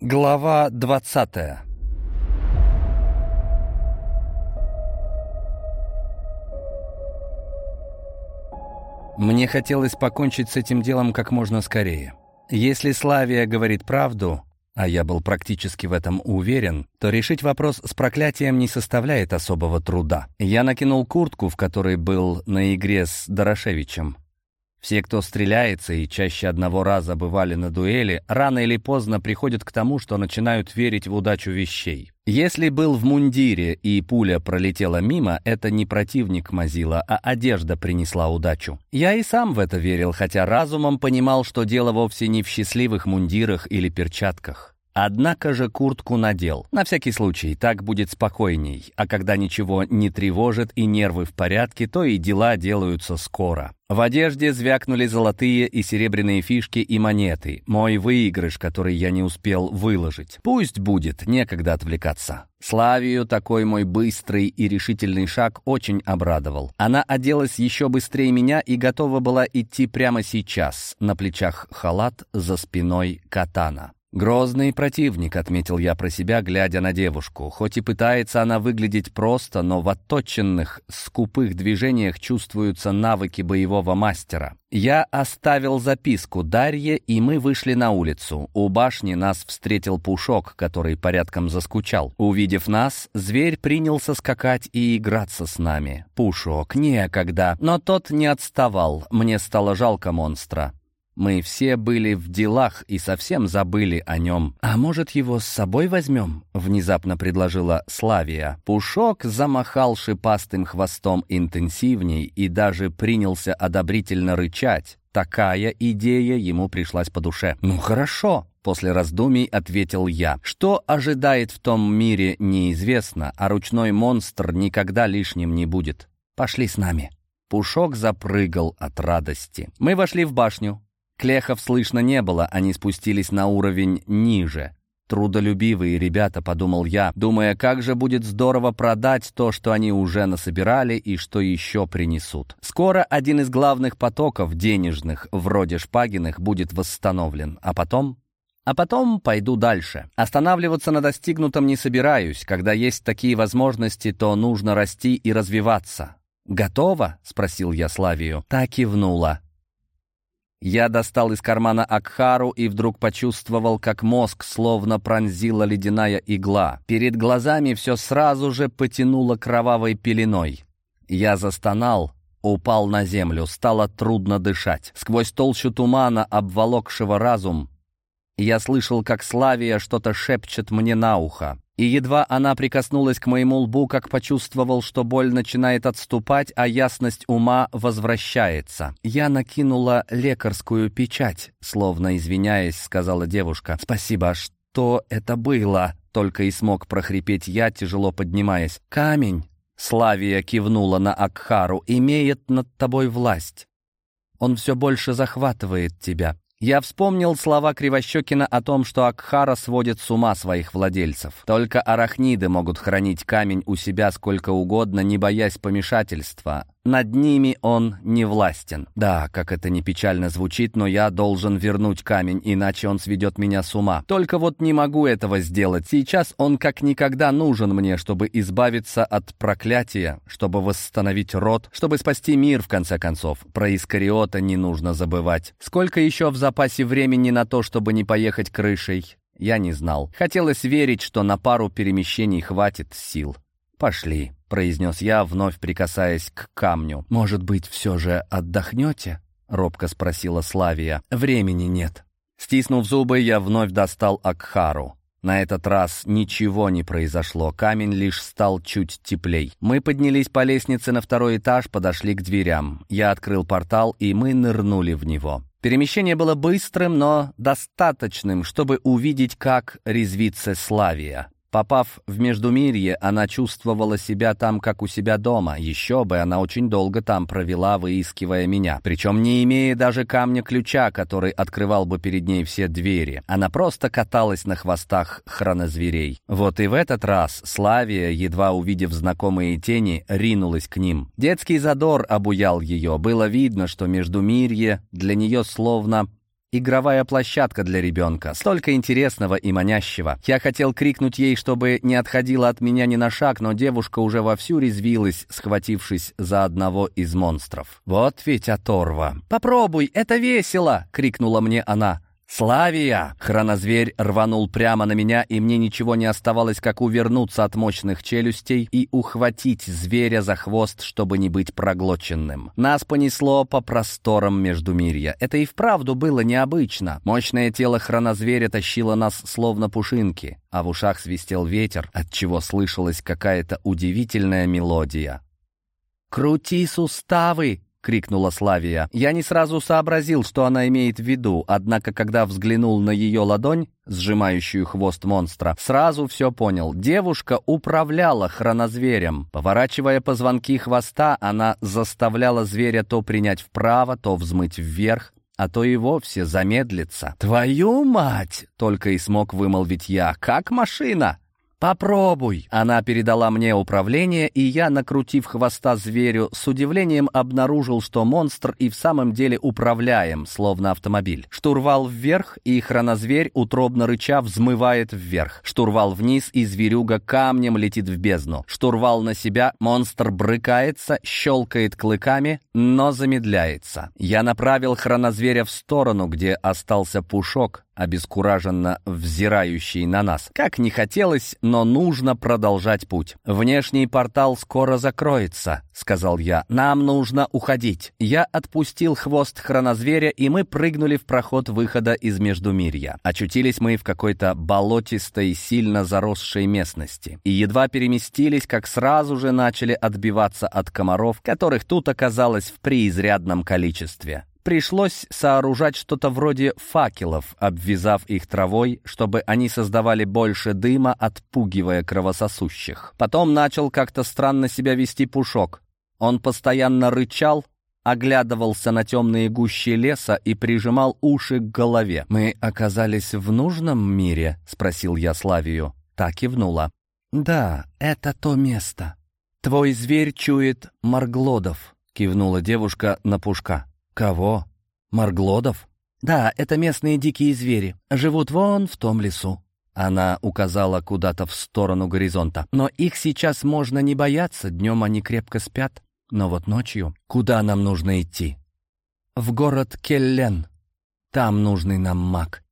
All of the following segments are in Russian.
Глава двадцатая Мне хотелось покончить с этим делом как можно скорее. Если Славия говорит правду, а я был практически в этом уверен, то решить вопрос с проклятием не составляет особого труда. Я накинул куртку, в которой был на игре с Дорошевичем. Все, кто стреляется и чаще одного раза бывали на дуэли, рано или поздно приходят к тому, что начинают верить в удачу вещей. Если был в мундире и пуля пролетела мимо, это не противник мазила, а одежда принесла удачу. Я и сам в это верил, хотя разумом понимал, что дело вовсе не в счастливых мундирах или перчатках. Однако же куртку надел. На всякий случай, так будет спокойней. А когда ничего не тревожит и нервы в порядке, то и дела делаются скоро. В одежде звякнули золотые и серебряные фишки и монеты. Мой выигрыш, который я не успел выложить. Пусть будет, некогда отвлекаться. Славию такой мой быстрый и решительный шаг очень обрадовал. Она оделась еще быстрее меня и готова была идти прямо сейчас. На плечах халат, за спиной катана. «Грозный противник», — отметил я про себя, глядя на девушку. Хоть и пытается она выглядеть просто, но в отточенных, скупых движениях чувствуются навыки боевого мастера. Я оставил записку Дарье, и мы вышли на улицу. У башни нас встретил Пушок, который порядком заскучал. Увидев нас, зверь принялся скакать и играться с нами. Пушок, некогда. Но тот не отставал. Мне стало жалко монстра. Мы все были в делах и совсем забыли о нем. «А может, его с собой возьмем?» — внезапно предложила Славия. Пушок замахал шипастым хвостом интенсивней и даже принялся одобрительно рычать. Такая идея ему пришлась по душе. «Ну хорошо», — после раздумий ответил я. «Что ожидает в том мире, неизвестно, а ручной монстр никогда лишним не будет. Пошли с нами». Пушок запрыгал от радости. Мы вошли в башню. Клехов слышно не было, они спустились на уровень ниже. Трудолюбивые ребята, подумал я, думая, как же будет здорово продать то, что они уже насобирали и что еще принесут. Скоро один из главных потоков денежных, вроде Шпагиных, будет восстановлен, а потом... А потом пойду дальше. Останавливаться на достигнутом не собираюсь. Когда есть такие возможности, то нужно расти и развиваться. «Готово?» — спросил я Славию. Так кивнула. Я достал из кармана Акхару и вдруг почувствовал, как мозг словно пронзила ледяная игла. Перед глазами все сразу же потянуло кровавой пеленой. Я застонал, упал на землю, стало трудно дышать. Сквозь толщу тумана, обволокшего разум, я слышал, как Славия что-то шепчет мне на ухо. И едва она прикоснулась к моему лбу, как почувствовал, что боль начинает отступать, а ясность ума возвращается. Я накинула лекарскую печать, словно извиняясь, сказала девушка. «Спасибо, что это было?» Только и смог прохрипеть я, тяжело поднимаясь. «Камень!» Славия кивнула на Акхару. «Имеет над тобой власть. Он все больше захватывает тебя. Я вспомнил слова Кривощекина о том, что Акхара сводит с ума своих владельцев. Только арахниды могут хранить камень у себя сколько угодно, не боясь помешательства. Над ними он не властен. Да, как это не печально звучит, но я должен вернуть камень, иначе он сведет меня с ума. Только вот не могу этого сделать. Сейчас он как никогда нужен мне, чтобы избавиться от проклятия, чтобы восстановить род, чтобы спасти мир, в конце концов. Про Искариота не нужно забывать. Сколько еще в запасе времени на то, чтобы не поехать крышей? Я не знал. Хотелось верить, что на пару перемещений хватит сил. Пошли произнес я, вновь прикасаясь к камню. «Может быть, все же отдохнете?» — робко спросила Славия. «Времени нет». Стиснув зубы, я вновь достал Акхару. На этот раз ничего не произошло, камень лишь стал чуть теплей. Мы поднялись по лестнице на второй этаж, подошли к дверям. Я открыл портал, и мы нырнули в него. Перемещение было быстрым, но достаточным, чтобы увидеть, как резвится Славия. Попав в Междумирье, она чувствовала себя там, как у себя дома. Еще бы, она очень долго там провела, выискивая меня. Причем не имея даже камня-ключа, который открывал бы перед ней все двери. Она просто каталась на хвостах хронозверей. Вот и в этот раз Славия, едва увидев знакомые тени, ринулась к ним. Детский задор обуял ее. Было видно, что Междумирье для нее словно игровая площадка для ребенка. Столько интересного и манящего. Я хотел крикнуть ей, чтобы не отходила от меня ни на шаг, но девушка уже вовсю резвилась, схватившись за одного из монстров. «Вот ведь оторва!» «Попробуй, это весело!» — крикнула мне она. «Славия!» Хронозверь рванул прямо на меня, и мне ничего не оставалось, как увернуться от мощных челюстей и ухватить зверя за хвост, чтобы не быть проглоченным. Нас понесло по просторам Междумирья. Это и вправду было необычно. Мощное тело хронозверя тащило нас словно пушинки, а в ушах свистел ветер, от чего слышалась какая-то удивительная мелодия. «Крути суставы!» — крикнула Славия. Я не сразу сообразил, что она имеет в виду, однако, когда взглянул на ее ладонь, сжимающую хвост монстра, сразу все понял. Девушка управляла хронозверем. Поворачивая позвонки хвоста, она заставляла зверя то принять вправо, то взмыть вверх, а то и вовсе замедлиться. «Твою мать!» — только и смог вымолвить я. «Как машина!» «Попробуй!» Она передала мне управление, и я, накрутив хвоста зверю, с удивлением обнаружил, что монстр и в самом деле управляем, словно автомобиль. Штурвал вверх, и хронозверь, утробно рыча, взмывает вверх. Штурвал вниз, и зверюга камнем летит в бездну. Штурвал на себя, монстр брыкается, щелкает клыками, но замедляется. Я направил хронозверя в сторону, где остался пушок, обескураженно взирающий на нас. Как не хотелось, но нужно продолжать путь. «Внешний портал скоро закроется», — сказал я. «Нам нужно уходить». Я отпустил хвост хронозверя, и мы прыгнули в проход выхода из Междумирья. Очутились мы в какой-то болотистой, сильно заросшей местности. И едва переместились, как сразу же начали отбиваться от комаров, которых тут оказалось в преизрядном количестве. Пришлось сооружать что-то вроде факелов, обвязав их травой, чтобы они создавали больше дыма, отпугивая кровососущих. Потом начал как-то странно себя вести Пушок. Он постоянно рычал, оглядывался на темные гущи леса и прижимал уши к голове. «Мы оказались в нужном мире?» — спросил я Славию. Так кивнула. «Да, это то место. Твой зверь чует Марглодов», — кивнула девушка на Пушка. «Кого? Марглодов?» «Да, это местные дикие звери. Живут вон в том лесу». Она указала куда-то в сторону горизонта. «Но их сейчас можно не бояться, днем они крепко спят. Но вот ночью... Куда нам нужно идти?» «В город Келлен. Там нужный нам маг».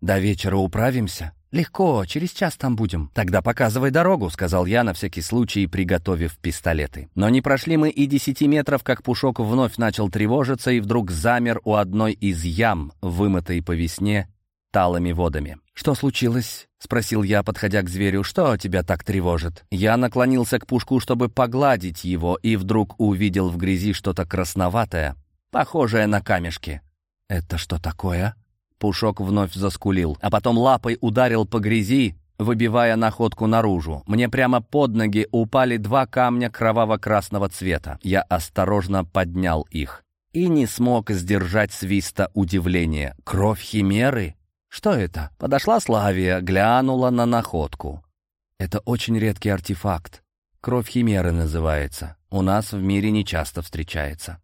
«До вечера управимся?» «Легко, через час там будем». «Тогда показывай дорогу», — сказал я на всякий случай, приготовив пистолеты. Но не прошли мы и десяти метров, как Пушок вновь начал тревожиться и вдруг замер у одной из ям, вымытой по весне талыми водами. «Что случилось?» — спросил я, подходя к зверю. «Что тебя так тревожит?» Я наклонился к Пушку, чтобы погладить его, и вдруг увидел в грязи что-то красноватое, похожее на камешки. «Это что такое?» Пушок вновь заскулил, а потом лапой ударил по грязи, выбивая находку наружу. Мне прямо под ноги упали два камня кроваво-красного цвета. Я осторожно поднял их и не смог сдержать свиста удивления. «Кровь химеры? Что это?» Подошла Славия, глянула на находку. «Это очень редкий артефакт. Кровь химеры называется. У нас в мире не часто встречается».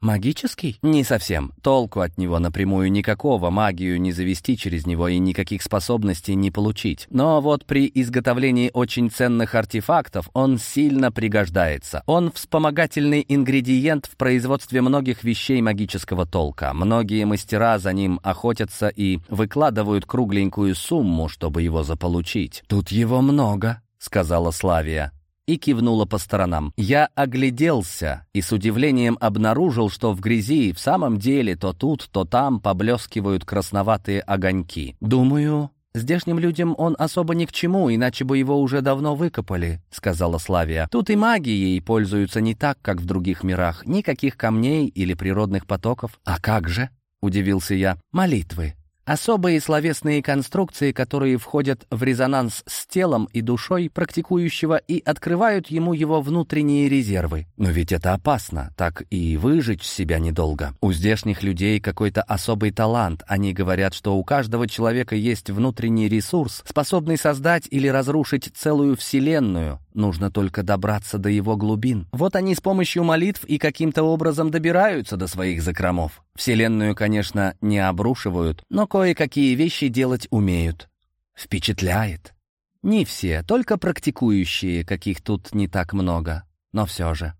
«Магический?» «Не совсем. Толку от него напрямую никакого, магию не завести через него и никаких способностей не получить. Но вот при изготовлении очень ценных артефактов он сильно пригождается. Он вспомогательный ингредиент в производстве многих вещей магического толка. Многие мастера за ним охотятся и выкладывают кругленькую сумму, чтобы его заполучить. «Тут его много», — сказала Славия и кивнула по сторонам. Я огляделся и с удивлением обнаружил, что в грязи в самом деле то тут, то там поблескивают красноватые огоньки. «Думаю, «Здешним людям он особо ни к чему, иначе бы его уже давно выкопали», — сказала Славия. «Тут и магией пользуются не так, как в других мирах. Никаких камней или природных потоков». «А как же?» — удивился я. «Молитвы. Особые словесные конструкции, которые входят в резонанс с телом и душой практикующего и открывают ему его внутренние резервы. Но ведь это опасно, так и выжить себя недолго. У здешних людей какой-то особый талант. Они говорят, что у каждого человека есть внутренний ресурс, способный создать или разрушить целую вселенную, Нужно только добраться до его глубин. Вот они с помощью молитв и каким-то образом добираются до своих закромов. Вселенную, конечно, не обрушивают, но кое-какие вещи делать умеют. Впечатляет. Не все, только практикующие, каких тут не так много, но все же.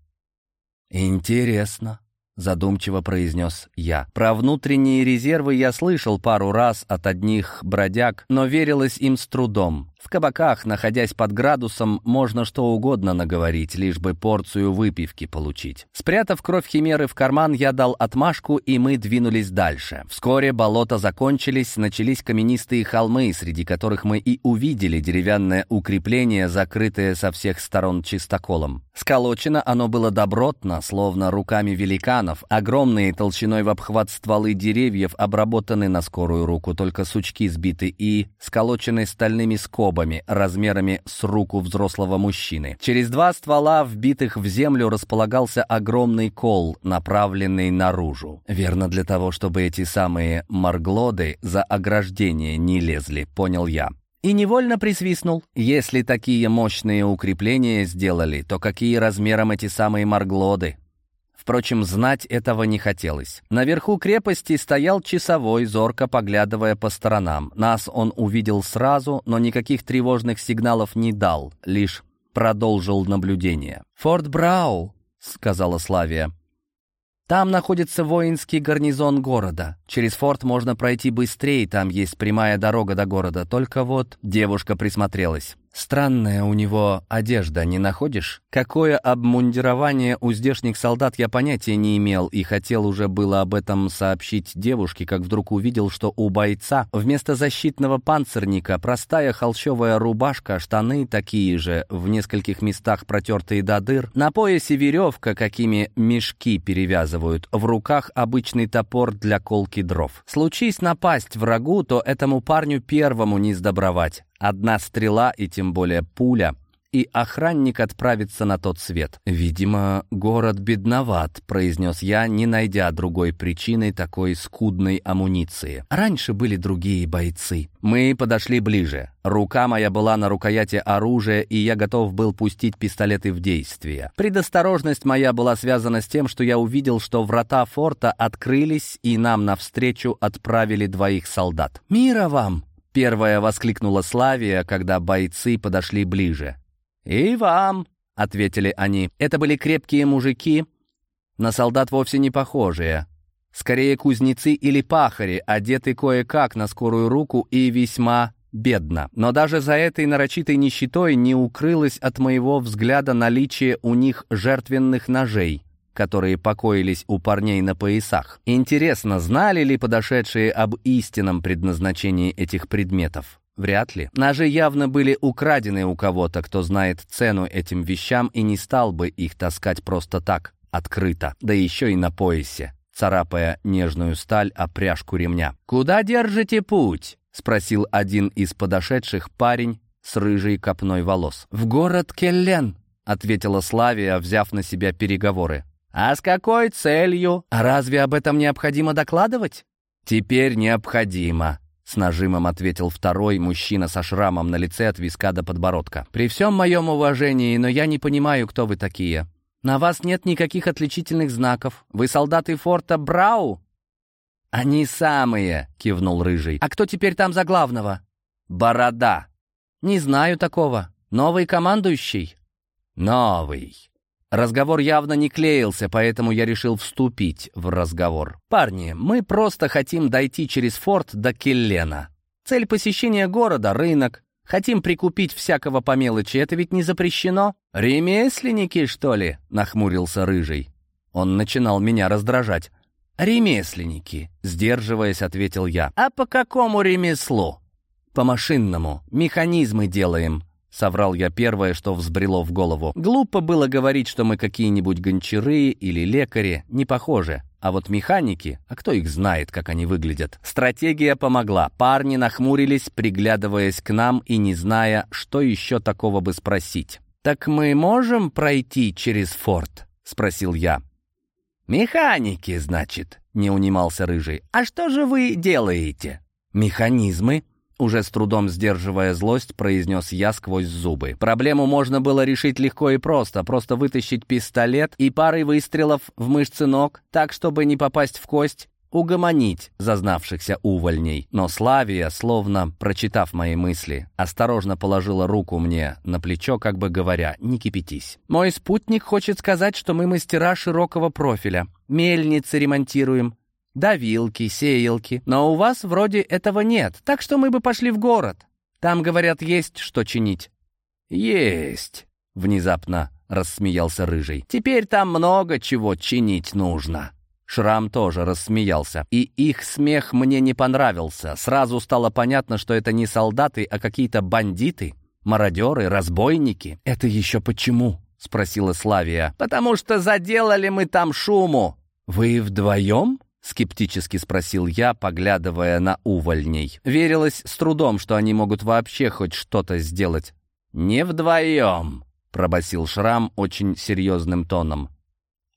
Интересно задумчиво произнес я. Про внутренние резервы я слышал пару раз от одних бродяг, но верилось им с трудом. В кабаках, находясь под градусом, можно что угодно наговорить, лишь бы порцию выпивки получить. Спрятав кровь химеры в карман, я дал отмашку, и мы двинулись дальше. Вскоре болота закончились, начались каменистые холмы, среди которых мы и увидели деревянное укрепление, закрытое со всех сторон чистоколом. Сколочено оно было добротно, словно руками великанов. Огромные толщиной в обхват стволы деревьев обработаны на скорую руку, только сучки сбиты и сколочены стальными скобами скобами, размерами с руку взрослого мужчины. Через два ствола, вбитых в землю, располагался огромный кол, направленный наружу. Верно для того, чтобы эти самые марглоды за ограждение не лезли, понял я. И невольно присвистнул. Если такие мощные укрепления сделали, то какие размером эти самые марглоды? Впрочем, знать этого не хотелось. Наверху крепости стоял часовой, зорко поглядывая по сторонам. Нас он увидел сразу, но никаких тревожных сигналов не дал, лишь продолжил наблюдение. «Форт Брау», — сказала Славия. «Там находится воинский гарнизон города. Через форт можно пройти быстрее, там есть прямая дорога до города. Только вот...» Девушка присмотрелась. Странная у него одежда, не находишь? Какое обмундирование у здешних солдат я понятия не имел и хотел уже было об этом сообщить девушке, как вдруг увидел, что у бойца вместо защитного панцирника простая холщовая рубашка, штаны такие же, в нескольких местах протертые до дыр, на поясе веревка, какими мешки перевязывают, в руках обычный топор для колки дров. Случись напасть врагу, то этому парню первому не сдобровать. Одна стрела и тем более пуля — и охранник отправится на тот свет. «Видимо, город бедноват», — произнес я, не найдя другой причины такой скудной амуниции. Раньше были другие бойцы. Мы подошли ближе. Рука моя была на рукояти оружия, и я готов был пустить пистолеты в действие. Предосторожность моя была связана с тем, что я увидел, что врата форта открылись, и нам навстречу отправили двоих солдат. «Мира вам!» Первая воскликнула Славия, когда бойцы подошли ближе. «И вам!» — ответили они. Это были крепкие мужики, на солдат вовсе не похожие. Скорее кузнецы или пахари, одеты кое-как на скорую руку и весьма бедно. Но даже за этой нарочитой нищетой не укрылось от моего взгляда наличие у них жертвенных ножей которые покоились у парней на поясах. Интересно, знали ли подошедшие об истинном предназначении этих предметов? Вряд ли. Ножи явно были украдены у кого-то, кто знает цену этим вещам и не стал бы их таскать просто так, открыто, да еще и на поясе, царапая нежную сталь о пряжку ремня. «Куда держите путь?» — спросил один из подошедших парень с рыжей копной волос. «В город Келлен», — ответила Славия, взяв на себя переговоры. «А с какой целью? А разве об этом необходимо докладывать?» «Теперь необходимо», — с нажимом ответил второй мужчина со шрамом на лице от виска до подбородка. «При всем моем уважении, но я не понимаю, кто вы такие. На вас нет никаких отличительных знаков. Вы солдаты форта Брау?» «Они самые», — кивнул Рыжий. «А кто теперь там за главного?» «Борода». «Не знаю такого. Новый командующий?» «Новый», Разговор явно не клеился, поэтому я решил вступить в разговор. «Парни, мы просто хотим дойти через форт до Келлена. Цель посещения города — рынок. Хотим прикупить всякого по мелочи, это ведь не запрещено?» «Ремесленники, что ли?» — нахмурился Рыжий. Он начинал меня раздражать. «Ремесленники», — сдерживаясь, ответил я. «А по какому ремеслу?» «По машинному. Механизмы делаем. — соврал я первое, что взбрело в голову. Глупо было говорить, что мы какие-нибудь гончары или лекари, не похожи. А вот механики, а кто их знает, как они выглядят? Стратегия помогла. Парни нахмурились, приглядываясь к нам и не зная, что еще такого бы спросить. «Так мы можем пройти через форт?» — спросил я. «Механики, значит», — не унимался Рыжий. «А что же вы делаете?» «Механизмы», Уже с трудом сдерживая злость, произнес я сквозь зубы. Проблему можно было решить легко и просто. Просто вытащить пистолет и парой выстрелов в мышцы ног, так, чтобы не попасть в кость, угомонить зазнавшихся увольней. Но Славия, словно прочитав мои мысли, осторожно положила руку мне на плечо, как бы говоря, «Не кипятись». «Мой спутник хочет сказать, что мы мастера широкого профиля. Мельницы ремонтируем, давилки, сеялки. Но у вас вроде этого нет, так что мы бы пошли в город. Там, говорят, есть что чинить». «Есть», — внезапно рассмеялся Рыжий. «Теперь там много чего чинить нужно». Шрам тоже рассмеялся. И их смех мне не понравился. Сразу стало понятно, что это не солдаты, а какие-то бандиты, мародеры, разбойники. «Это еще почему?» — спросила Славия. «Потому что заделали мы там шуму». «Вы вдвоем?» — скептически спросил я, поглядывая на увольней. Верилось с трудом, что они могут вообще хоть что-то сделать. «Не вдвоем», — пробасил Шрам очень серьезным тоном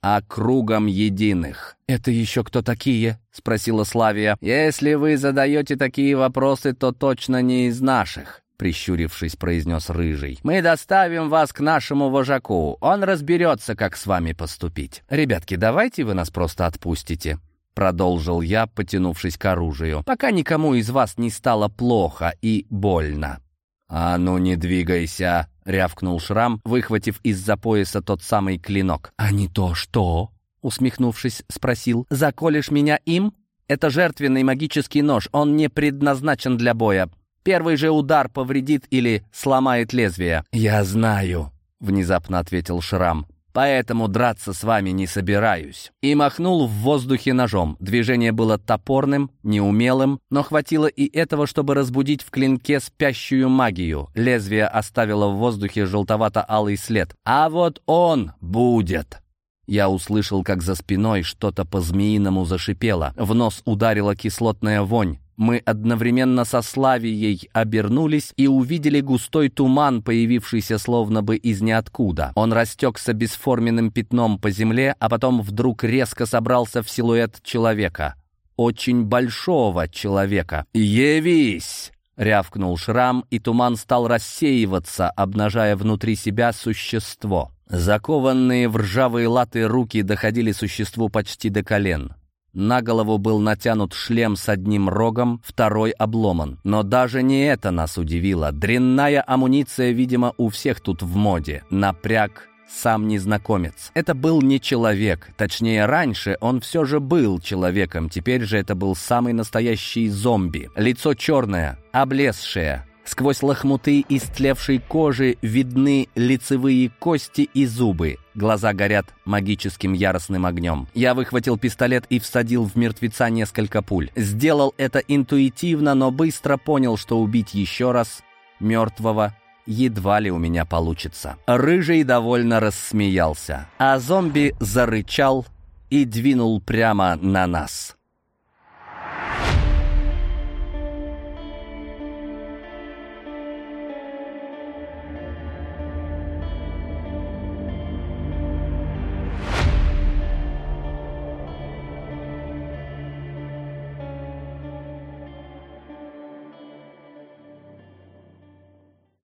а кругом единых. «Это еще кто такие?» — спросила Славия. «Если вы задаете такие вопросы, то точно не из наших», — прищурившись, произнес Рыжий. «Мы доставим вас к нашему вожаку. Он разберется, как с вами поступить. Ребятки, давайте вы нас просто отпустите». Продолжил я, потянувшись к оружию. «Пока никому из вас не стало плохо и больно». «А ну не двигайся!» — рявкнул Шрам, выхватив из-за пояса тот самый клинок. «А не то что?» — усмехнувшись, спросил. «Заколешь меня им? Это жертвенный магический нож, он не предназначен для боя. Первый же удар повредит или сломает лезвие». «Я знаю», — внезапно ответил Шрам поэтому драться с вами не собираюсь». И махнул в воздухе ножом. Движение было топорным, неумелым, но хватило и этого, чтобы разбудить в клинке спящую магию. Лезвие оставило в воздухе желтовато-алый след. «А вот он будет!» Я услышал, как за спиной что-то по-змеиному зашипело. В нос ударила кислотная вонь. Мы одновременно со Славией обернулись и увидели густой туман, появившийся словно бы из ниоткуда. Он растекся бесформенным пятном по земле, а потом вдруг резко собрался в силуэт человека. Очень большого человека. «Явись!» — рявкнул Шрам, и туман стал рассеиваться, обнажая внутри себя существо. Закованные в ржавые латы руки доходили существу почти до колен. На голову был натянут шлем с одним рогом, второй обломан. Но даже не это нас удивило. Дрянная амуниция, видимо, у всех тут в моде. Напряг сам незнакомец. Это был не человек. Точнее, раньше он все же был человеком. Теперь же это был самый настоящий зомби. Лицо черное, облезшее, Сквозь лохмуты истлевшей кожи видны лицевые кости и зубы. Глаза горят магическим яростным огнем. Я выхватил пистолет и всадил в мертвеца несколько пуль. Сделал это интуитивно, но быстро понял, что убить еще раз мертвого едва ли у меня получится. Рыжий довольно рассмеялся, а зомби зарычал и двинул прямо на нас.